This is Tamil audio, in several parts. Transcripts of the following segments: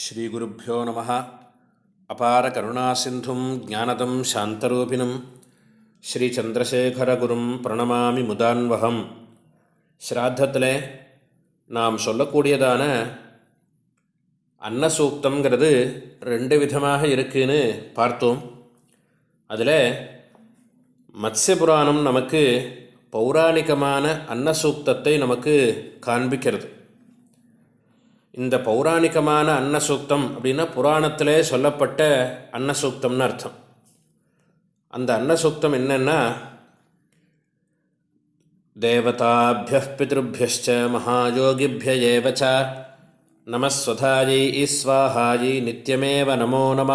ஸ்ரீகுருப்போ நம அபார கருணாசிந்தும் ஜானதம் சாந்தரூபிணம். ஸ்ரீச்சந்திரசேகரகுரும் பிரணமாமி முதான்வகம். ஸ்ராத்தத்தில் நாம் சொல்லக்கூடியதான அன்னசூக்தங்கிறது ரெண்டு விதமாக இருக்குன்னு பார்த்தோம். அதில் மத்ஸ்யபுராணம் நமக்கு பௌராணிகமான அன்னசூக்தத்தை நமக்கு காண்பிக்கிறது. இந்த பௌராணிகமான அன்னசூக்தம் அப்படின்னா புராணத்திலே சொல்லப்பட்ட அன்னசூக்தம்னு அர்த்தம். அந்த அன்னசூக்தம் என்னென்னா தேவதாபிய பிதபியச்ச மகாயோகிபியேவச்ச நமஸ்வதாயை ஈஸ்வாஹாயி நித்தியமேவ நமோ நம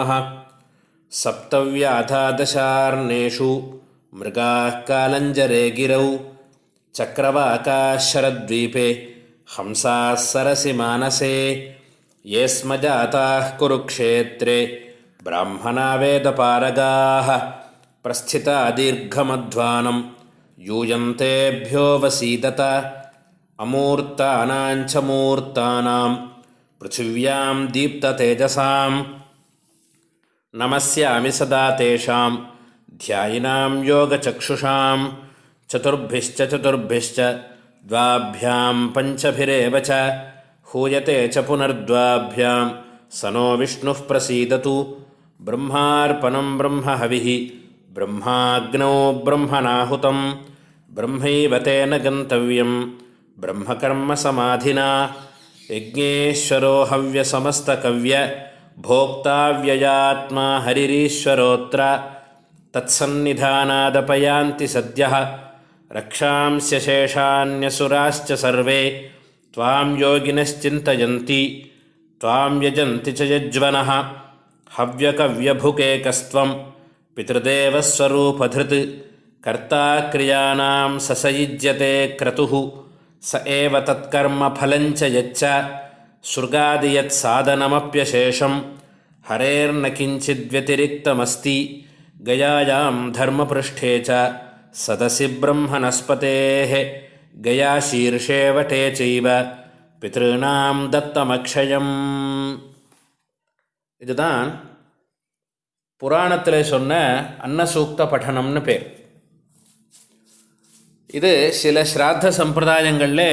சப்தவியாதாதசார்ணேஷு மிருகா காலஞ்சரே கிரௌ சக்கரவாகாஷரத்வீபே हंसाः सरसि मानसे ये स्म जाताः कुरुक्षेत्रे ब्राह्मणा वेदपारगाः प्रस्थिता दीर्घमध्वानं यूयन्तेभ्यो वसीदत अमूर्तानाञ्च मूर्तानां पृथिव्यां दीप्ततेजसां नमस्यामि सदा तेषां ध्यायिनां योगचक्षुषां चतुर्भिश्च चतुर्भिश्च द्वाभ्यां पञ्चभिरेव च। हूयते च पुनर्द्वाभ्यां स नो विष्णुः प्रसीदतु। ब्रह्मार्पणं ब्रह्महविः ब्रह्माग्नौ ब्रह्मणाहुतं ब्रह्मैव तेन गन्तव्यं ब्रह्मकर्मसमाधिना यज्ञेश्वरो हव्यसमस्तकव्य। भोक्ताव्ययात्मा हरिरीश्वरोऽत्र। तत्सन्निधानादपयान्ति सद्यः। रक्षांस्य शेषान्यसुराश्च सर्वे त्वां योगिनश्चिन्तयन्ति त्वां यजन्ति च यज्वनः हव्यकव्यभुकेकस्त्वं पितृदेवस्वरूपधृत् कर्ता क्रियाणां ससयुज्यते क्रतुः स एव तत्कर्मफलञ्च यच्च सृगादियत्साधनमप्यशेषं हरेर्न किञ्चिद्व्यतिरिक्तमस्ति गयायां धर्मपृष्ठे च சதசி ब्रह्मणस्पतेः गया शीर्षे वटे चैव பித்ருணாம் தத்தமக்ஷயம் இதுதான் புராணத்தில் சொன்ன அன்னசூக்த படனம்னு பேர் இது சில ஸ்ராத்த சம்பிரதாயங்களில்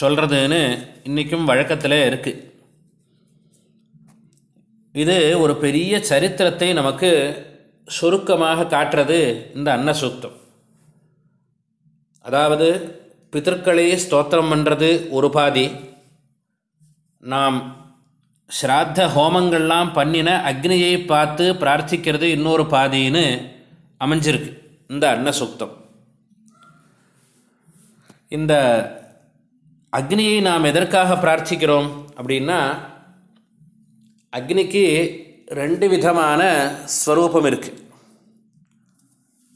சொல்கிறதுன்னு இன்றைக்கும் வழக்கத்தில் இருக்குது இது ஒரு பெரிய சரித்திரத்தை நமக்கு சுருக்கமாக காட்டுறது இந்த அன்னசூக்தம் அதாவது பிதற்களை ஸ்தோத்திரம் பண்ணுறது ஒரு பாதி. நாம் ஸ்ராத்த ஹோமங்கள்லாம் பண்ணின அக்னியை பார்த்து பிரார்த்திக்கிறது இன்னொரு பாதின்னு அமைஞ்சிருக்கு. இந்த அன்னசூக்தம். இந்த அக்னியை நாம் எதற்காக பிரார்த்திக்கிறோம் அப்படின்னா அக்னிக்கு ரெண்டு விதமான ஸ்வரூபம் இருக்குது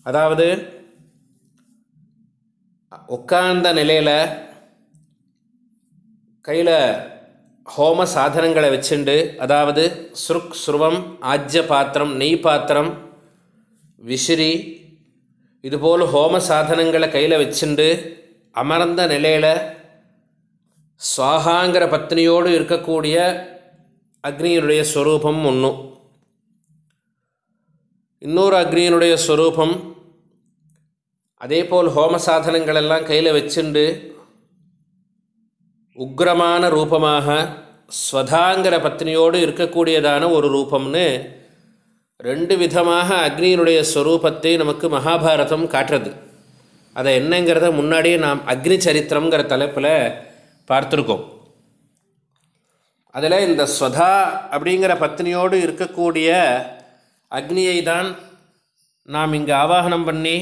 அதாவது உட்கார்ந்த நிலையில் கையில் ஹோம சாதனங்களை வச்சுண்டு அதாவது சுருக் சுருவம் ஆஜ்ய பாத்திரம் நெய் பாத்திரம் விசிறி இதுபோல் ஹோம சாதனங்களை கையில் வச்சுண்டு அமர்ந்த நிலையில் சுவாகாங்கிற பத்னியோடு இருக்கக்கூடிய அக்னியினுடைய ஸ்வரூபம் ஒன்று இன்னொரு அக்னியினுடைய ஸ்வரூபம் அதே போல் ஹோம சாதனங்களெல்லாம் கையில் வச்சுண்டு உக்ரமான ரூபமாக ஸ்வதாங்கிற பத்னியோடு இருக்கக்கூடியதான ஒரு ரூபம்னு ரெண்டு விதமாக அக்னியினுடைய ஸ்வரூபத்தை நமக்கு மகாபாரதம் காட்டுறது. அதை என்னங்கிறத முன்னாடியே நாம் அக்னி சரித்திரங்கிற தலைப்பில் பார்த்துருக்கோம். அதில் இந்த ஸ்வதா அப்படிங்கிற பத்னியோடு இருக்கக்கூடிய அக்னியை தான் நாம் இங்கே ஆவாகனம் பண்ணி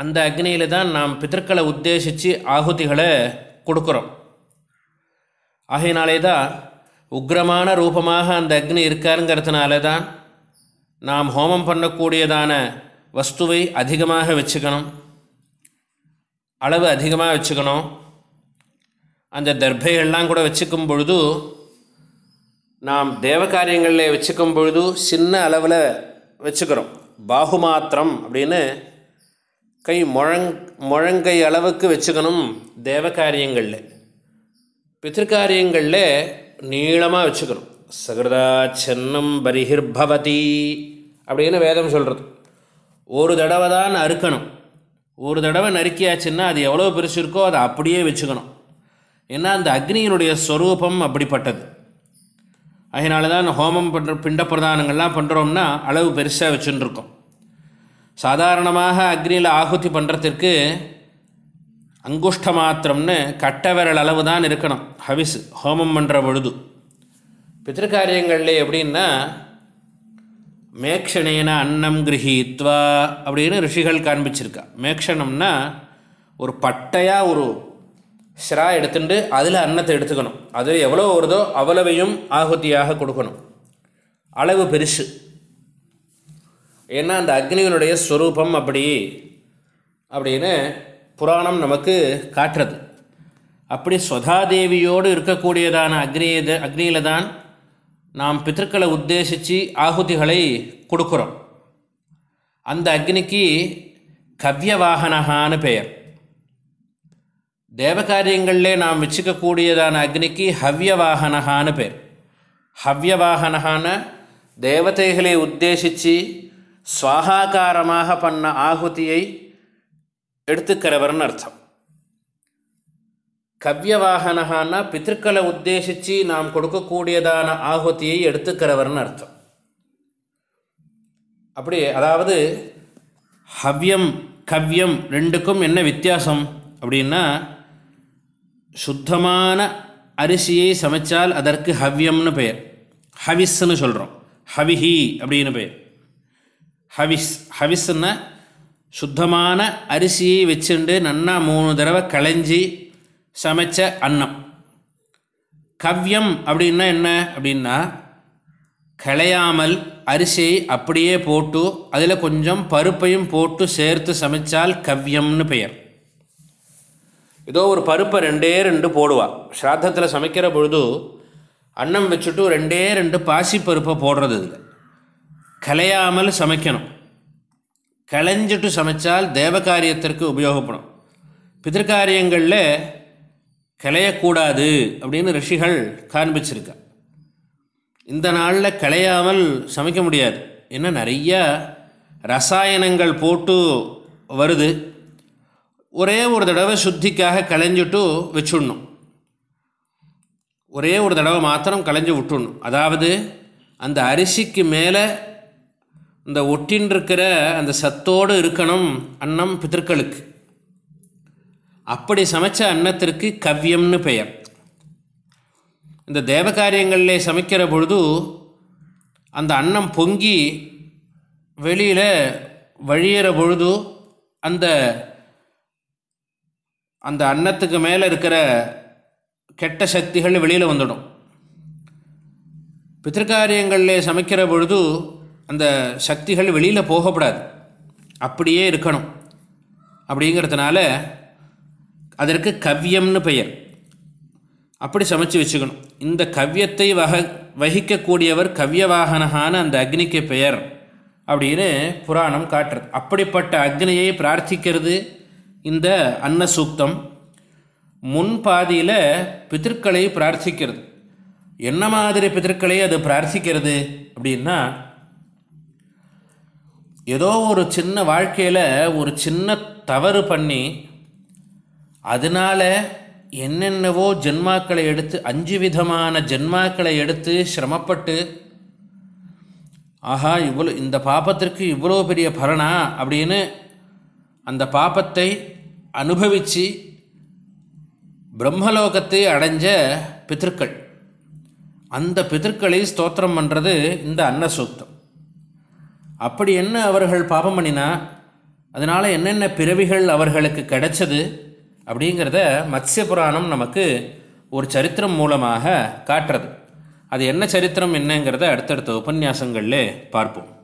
அந்த அக்னியில் தான் நாம் பிதற்களை உத்தேசித்து ஆகுதிகளை கொடுக்குறோம். ஆகையினாலே தான் உக்ரமான ரூபமாக அந்த அக்னி இருக்காருங்கிறதுனால தான் நாம் ஹோமம் பண்ணக்கூடியதான வஸ்துவை அதிகமாக வச்சுக்கணும். அளவு அதிகமாக வச்சுக்கணும். அந்த தர்பைகள்லாம் கூட வச்சுக்கும் பொழுது நாம் தேவ காரியங்களில் வச்சுக்கும் பொழுது சின்ன அளவில் வச்சுக்கிறோம். பாகுமாத்திரம் அப்படின்னு கை முழங் முழங்கை அளவுக்கு வச்சுக்கணும் தேவ காரியங்களில் பித்திருக்காரியங்களில் நீளமாக வச்சுக்கணும். சகிருதா சென்னம் பரிஹிர்பவதி அப்படின்னு வேதம் சொல்கிறது ஒரு தடவை தான் அறுக்கணும். ஒரு தடவை நறுக்கியாச்சுன்னா அது எவ்வளோ பெருசு இருக்கோ அதை அப்படியே வச்சுக்கணும். ஏன்னா அந்த அக்னியினுடைய ஸ்வரூபம் அப்படிப்பட்டது. அதனால தான் ஹோமம் பண்ணுற பிண்ட பிரதானங்கள்லாம் பண்ணுறோம்னா அளவு பெருசாக வச்சுட்டுருக்கோம் சாதாரணமாக அக்னியில் ஆகுதி பண்ணுறதுக்கு அங்குஷ்ட மாத்திரம்னு கட்ட விரல் அளவு தான் இருக்கணும். ஹவிஸ் ஹோமம் பண்ணுற பொழுது. பித்திருக்காரியங்கள்ல எப்படின்னா மேக்ஷணேன அன்னம் கிரகித்வா அப்படின்னு ரிஷிகள் காண்பிச்சிருக்கா. மேக்ஷணம்னா ஒரு பட்டையாக ஒரு ஸ்ரா எடுத்துட்டு அதில் அன்னத்தை எடுத்துக்கணும். அது எவ்வளோ வருதோ அவ்வளவையும் ஆகுதியாக கொடுக்கணும். அளவு பெருசு. ஏன்னா அந்த அக்னியினுடைய ஸ்வரூபம் அப்படி அப்படின்னு புராணம் நமக்கு காட்டுறது. அப்படி ஸ்வதாதேவியோடு இருக்கக்கூடியதான அக்னியை அக்னியில் தான் நாம் பித்தர்களை உத்தேசித்து ஆகுதிகளை கொடுக்குறோம். அந்த அக்னிக்கு கவ்யவாகனகான்னு பெயர். தேவகாரியங்களிலே நாம் வச்சுக்கக்கூடியதான அக்னிக்கு ஹவ்யவாகனகான்னு பேர் ஹவ்யவாகனகான தேவதைகளை உத்தேசித்து சுவாகாக்காரமாக பண்ண ஆகுதியை எடுத்துக்கிறவர்னு அர்த்தம். கவ்யவாகனகான்னா பித்திருக்களை உத்தேசித்து நாம் கொடுக்கக்கூடியதான ஆகுதியை எடுத்துக்கிறவர்னு அர்த்தம். அப்படி அதாவது ஹவ்யம் கவ்யம் ரெண்டுக்கும் என்ன வித்தியாசம் அப்படின்னா சுத்தமான அரிசியை சமைச்சால் அதற்கு ஹவ்யம்னு பெயர். ஹவிஸ்ன்னு சொல்கிறோம் ஹவிஹி அப்படின்னு பெயர். ஹவிஸ் ஹவிஸ்ன்னா சுத்தமான அரிசியை வச்சுண்டு நன்னா மூணு தடவை களைஞ்சி சமைச்ச அன்னம். கவ்யம் அப்படின்னா என்ன? அப்படின்னா களையாமல் அரிசியை அப்படியே போட்டு அதில் கொஞ்சம் பருப்பையும் போட்டு சேர்த்து சமைச்சால் கவ்யம்னு பெயர். ஏதோ ஒரு பருப்பை ரெண்டே ரெண்டு போடுவா. ஸ்ராத்தத்தில் சமைக்கிற பொழுது அன்னம் வச்சுட்டு ரெண்டே ரெண்டு பாசி பருப்பை போடுறது இதில். கலையாமல் சமைக்கணும். களைஞ்சிட்டு சமைச்சால் தேவகாரியத்திற்கு உபயோகப்படும். பிதிர்காரியங்களில் களையக்கூடாது அப்படின்னு ரிஷிகள் காண்பிச்சிருக்கா. இந்த நாளில் களையாமல் சமைக்க முடியாது. ஏன்னா நிறையா ரசாயனங்கள் போட்டு வருது. ஒரே ஒரு தடவை சுத்திக்காக களைஞ்சிட்டு வச்சுடணும். ஒரே ஒரு தடவை மாத்திரம் களைஞ்சு விட்டுடணும். அதாவது அந்த அரிசிக்கு மேலே இந்த ஒட்டின்றிருக்கிற அந்த சத்தோடு இருக்கணும் அன்னம் பித்தர்களுக்கு அப்படி சமைச்ச அன்னத்திற்கு கவ்யம்னு பெயர். இந்த தேவகாரியங்களில் சமைக்கிற பொழுது அந்த அன்னம் பொங்கி வெளியில் வழியிற பொழுது அந்த அந்த அன்னத்துக்கு மேலே இருக்கிற கெட்ட சக்திகள் வெளியில் வந்துடும். பித்திருக்காரியங்களில் சமைக்கிற பொழுது அந்த சக்திகள் வெளியில் போகக்கூடாது அப்படியே இருக்கணும். அப்படிங்கிறதுனால அதற்கு கவ்யம்னு பெயர். அப்படி சமைச்சு வச்சுக்கணும். இந்த கவ்யத்தை வக வகிக்கக்கூடியவர் கவ்யவாகனகான அந்த அக்னிக்கு பெயர் அப்படின்னு புராணம் காட்டுறது. அப்படிப்பட்ட அக்னியை பிரார்த்திக்கிறது இந்த அன்னசூக்தம். முன்பாதியில் முன் பித்திருக்களை பிரார்த்திக்கிறது. என்ன மாதிரி பித்திருக்களை அது பிரார்த்திக்கிறது அப்படின்னா ஏதோ ஒரு சின்ன வாழ்க்கையில் ஒரு சின்ன தவறு பண்ணி அதனால் என்னென்னவோ ஜென்மாக்களை எடுத்து அஞ்சு விதமான ஜென்மாக்களை எடுத்து சிரமப்பட்டு ஆஹா இவ்வளோ இந்த பாப்பத்திற்கு இவ்வளோ பெரிய பலனா? அப்படின்னு அந்த பாப்பத்தை அனுபவித்து பிரம்மலோகத்தை அடைஞ்ச பித்திருக்கள். அந்த பித்திருக்களை ஸ்தோத்திரம் பண்ணுறது இந்த அன்னசூக்தம் அப்படி என்ன அவர்கள் பாபம் பண்ணினா? அதனால் என்னென்ன பிறவிகள் அவர்களுக்கு கிடைச்சது? அப்படிங்கிறத மத்ய புராணம் நமக்கு ஒரு சரித்திரம் மூலமாக காட்டுறது. அது என்ன சரித்திரம் என்னங்கிறத அடுத்தடுத்த உபன்யாசங்களில் பார்ப்போம்.